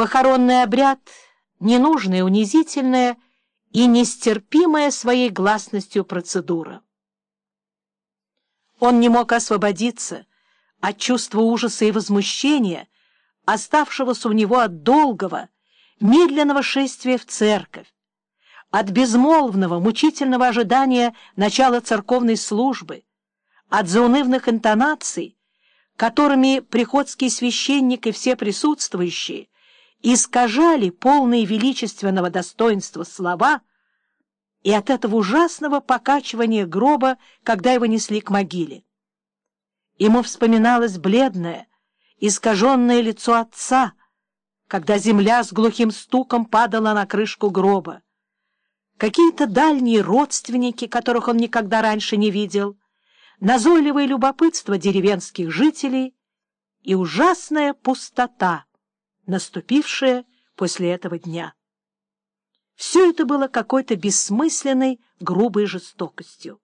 Похоронный обряд — ненужная, унизительная и нестерпимая своей гласностью процедура. Он не мог освободиться от чувства ужаса и возмущения, оставшегося у него от долгого, медленного шествия в церковь, от безмолвного, мучительного ожидания начала церковной службы, от заунывных интонаций, которыми приходский священник и все присутствующие искажали полные величественного достоинства слова и от этого ужасного покачивания гроба, когда его несли к могиле. Ему вспоминалось бледное, искаженное лицо отца, когда земля с глухим стуком падала на крышку гроба. Какие-то дальние родственники, которых он никогда раньше не видел, назойливое любопытство деревенских жителей и ужасная пустота, наступившая после этого дня. Все это было какой-то бессмысленной, грубой жестокостью.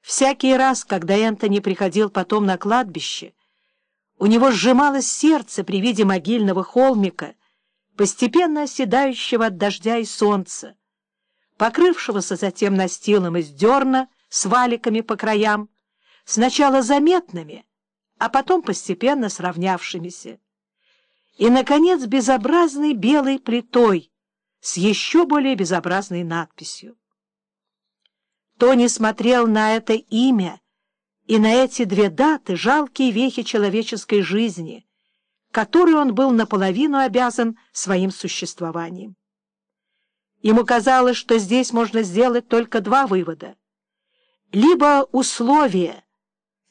Всякий раз, когда Энтони приходил потом на кладбище, у него сжималось сердце при виде могильного холмика, постепенно оседающего от дождя и солнца, покрывшегося затем настилом из дерна с валиками по краям, сначала заметными, а потом постепенно сравнявшимися и, наконец, безобразной белой плитой с еще более безобразной надписью. Тони смотрел на это имя и на эти две даты, жалкие вехи человеческой жизни, которой он был наполовину обязан своим существованием. Ему казалось, что здесь можно сделать только два вывода. Либо условия,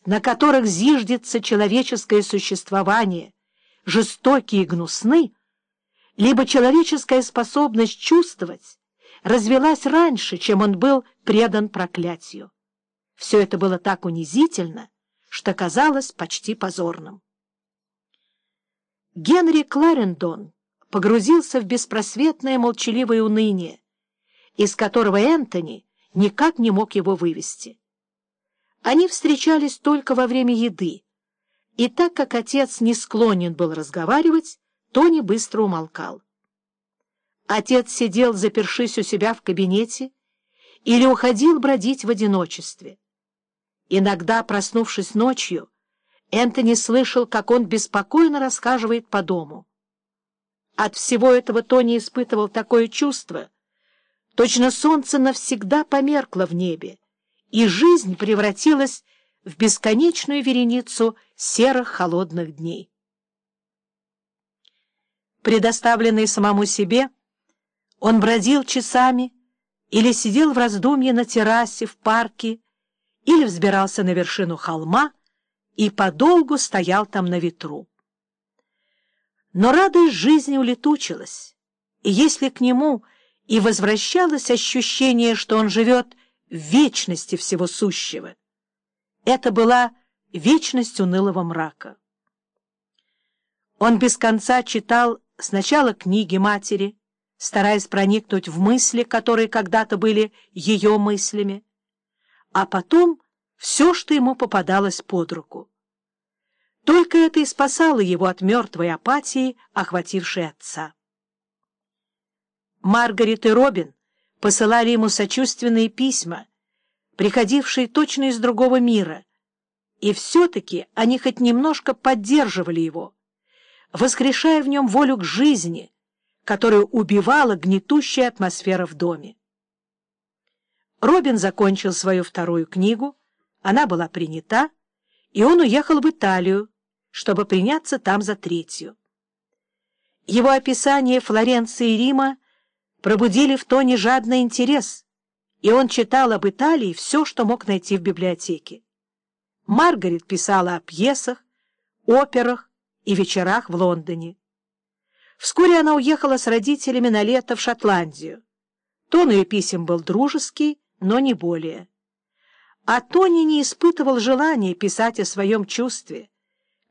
на которых зиждется человеческое существование, жестокие и гнусны, либо человеческая способность чувствовать развелась раньше, чем он был предан проклятию. Все это было так унизительно, что казалось почти позорным. Генри Кларендон погрузился в беспросветное молчаливое уныние, из которого Энтони никак не мог его вывести. Они встречались только во время еды, и так как отец не склонен был разговаривать, Тони быстро умолкал. Отец сидел, запершись у себя в кабинете, или уходил бродить в одиночестве. Иногда, проснувшись ночью, Энтони слышал, как он беспокойно расхаживает по дому. От всего этого Тони испытывал такое чувство, точно солнце навсегда померкло в небе, и жизнь превратилась в бесконечную вереницу серых холодных дней. Предоставленный самому себе, он бродил часами или сидел в раздумье на террасе в парке, или взбирался на вершину холма и подолгу стоял там на ветру. Но радость жизни улетучилась, и если к нему и возвращалось ощущение, что он живет в вечности всего сущего, это была вечность унылого мрака. Он без конца читал сначала книги матери, стараясь проникнуть в мысли, которые когда-то были ее мыслями, а потом все, что ему попадалось под руку. Только это и спасало его от мертвой апатии, охватившей отца. Маргарет и Робин посылали ему сочувственные письма, приходившие точно из другого мира, и все-таки они хоть немножко поддерживали его, воскрешая в нем волю к жизни, которую убивала гнетущая атмосфера в доме. Робин закончил свою вторую книгу, она была принята, и он уехал в Италию, чтобы приняться там за третью. Его описание Флоренции и Рима пробудили в Тоне жадный интерес, и он читал об Италии все, что мог найти в библиотеке. Маргарет писала о пьесах, операх и вечерах в Лондоне. Вскоре она уехала с родителями на лето в Шотландию. Тон ее писем был дружеский, но не более. А Тони не испытывал желания писать о своем чувстве,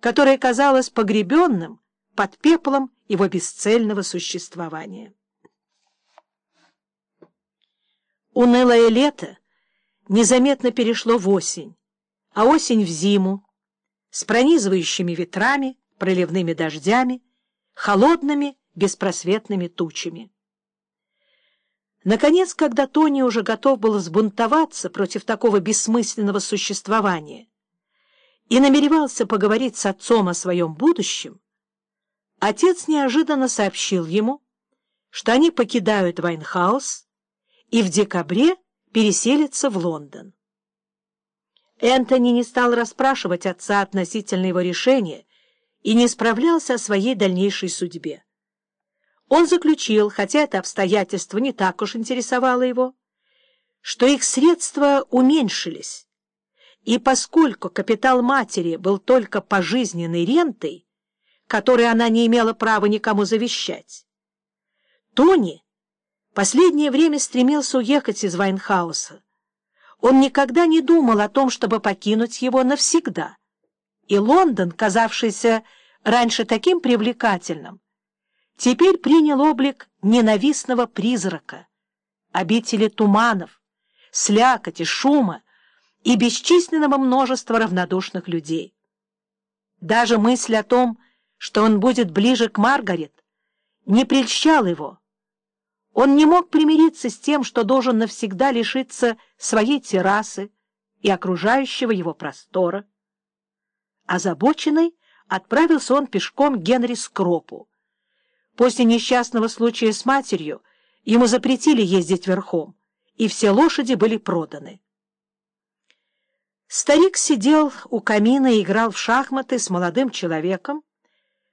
которое казалось погребенным под пеплом его бесцельного существования. Унылое лето незаметно перешло в осень, а осень в зиму, с пронизывающими ветрами, проливными дождями, холодными беспросветными тучами. Наконец, когда Тони уже готов был взбунтоваться против такого бессмысленного существования и намеревался поговорить с отцом о своем будущем, отец неожиданно сообщил ему, что они покидают Вайнхаус и в декабре переселятся в Лондон. Энтони не стал расспрашивать отца относительно его решения и не справлялся о своей дальнейшей судьбе. Он заключил, хотя это обстоятельство не так уж интересовало его, что их средства уменьшились, и поскольку капитал матери был только пожизненной рентой, которой она не имела права никому завещать, Тони последнее время стремился уехать из Вайнхауса. Он никогда не думал о том, чтобы покинуть его навсегда. И Лондон, казавшийся раньше таким привлекательным, теперь принял облик ненавистного призрака, обители туманов, слякоти, шума и бесчисленного множества равнодушных людей. Даже мысль о том, что он будет ближе к Маргарет, не прельщал его. Он не мог примириться с тем, что должен навсегда лишиться своей террасы и окружающего его простора. Озабоченный отправился он пешком к Генри Скропу, После несчастного случая с матерью ему запретили ездить верхом, и все лошади были проданы. Старик сидел у камина и играл в шахматы с молодым человеком,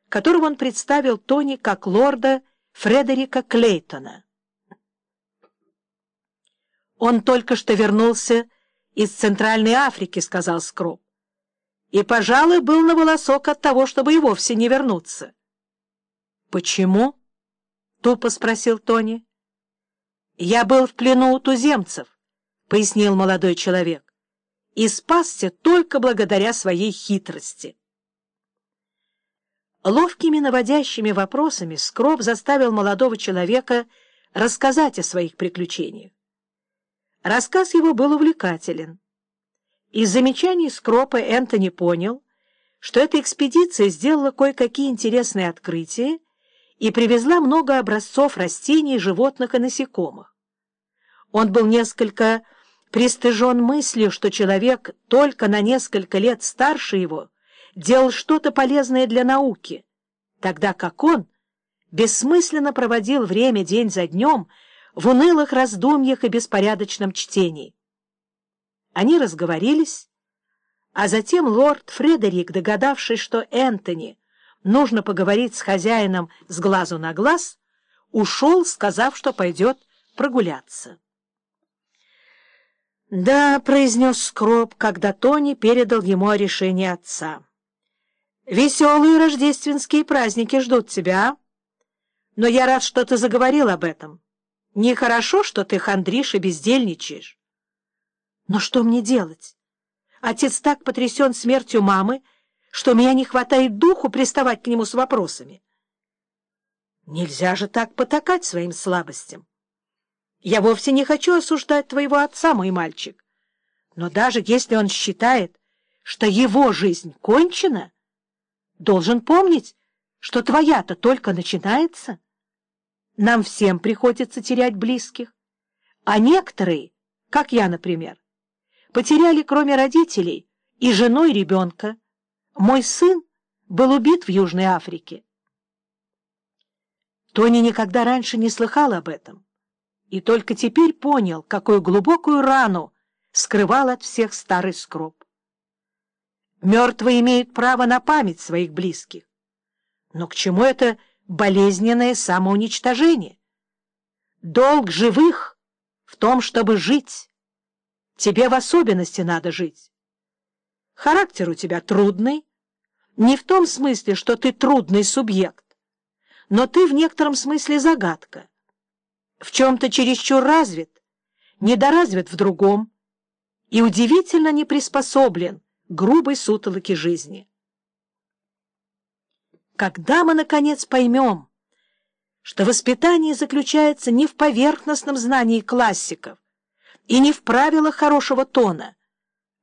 которого он представил Тони как лорда Фредерика Клейтона. «Он только что вернулся из Центральной Африки», — сказал Скроп, «и, пожалуй, был на волосок от того, чтобы и вовсе не вернуться». «Почему?» — тупо спросил Тони. «Я был в плену у туземцев», — пояснил молодой человек, «и спасся только благодаря своей хитрости». Ловкими наводящими вопросами Скроб заставил молодого человека рассказать о своих приключениях. Рассказ его был увлекателен. Из замечаний Скропа Энтони понял, что эта экспедиция сделала кое-какие интересные открытия и привезла много образцов растений, животных и насекомых. Он был несколько пристыжен мыслью, что человек только на несколько лет старше его делал что-то полезное для науки, тогда как он бессмысленно проводил время день за днем в унылых раздумьях и беспорядочном чтении. Они разговорились, а затем лорд Фредерик, догадавшись, что Энтони нужно поговорить с хозяином с глазу на глаз, ушел, сказав, что пойдет прогуляться. «Да», — произнес Скроб, когда Тони передал ему о решении отца. «Веселые рождественские праздники ждут тебя, но я рад, что ты заговорил об этом. Нехорошо, что ты хандришь и бездельничаешь». «Но что мне делать? Отец так потрясен смертью мамы, — что у меня не хватает духу приставать к нему с вопросами. Нельзя же так потакать своим слабостям. Я вовсе не хочу осуждать твоего отца, мой мальчик. Но даже если он считает, что его жизнь кончена, должен помнить, что твоя-то только начинается. Нам всем приходится терять близких, а некоторые, как я, например, потеряли кроме родителей и жену, и ребенка, мой сын был убит в Южной Африке. Тони никогда раньше не слыхал об этом и только теперь понял, какую глубокую рану скрывал от всех старый скроб. Мертвые имеют право на память своих близких. Но к чему это болезненное самоуничтожение? Долг живых в том, чтобы жить. Тебе в особенности надо жить. Характер у тебя трудный, не в том смысле, что ты трудный субъект, но ты в некотором смысле загадка. В чем-то чересчур развит, недоразвит в другом и удивительно не приспособлен к грубой сутолоке жизни. Когда мы, наконец, поймем, что воспитание заключается не в поверхностном знании классиков и не в правилах хорошего тона,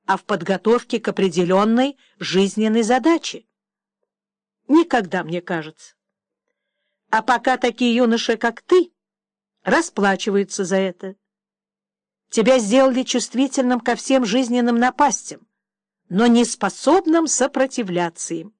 а в подготовке к определенной жизненной задаче. Никогда, мне кажется. А пока такие юноши, как ты, расплачиваются за это. Тебя сделали чувствительным ко всем жизненным напастям, но не способным сопротивляться им.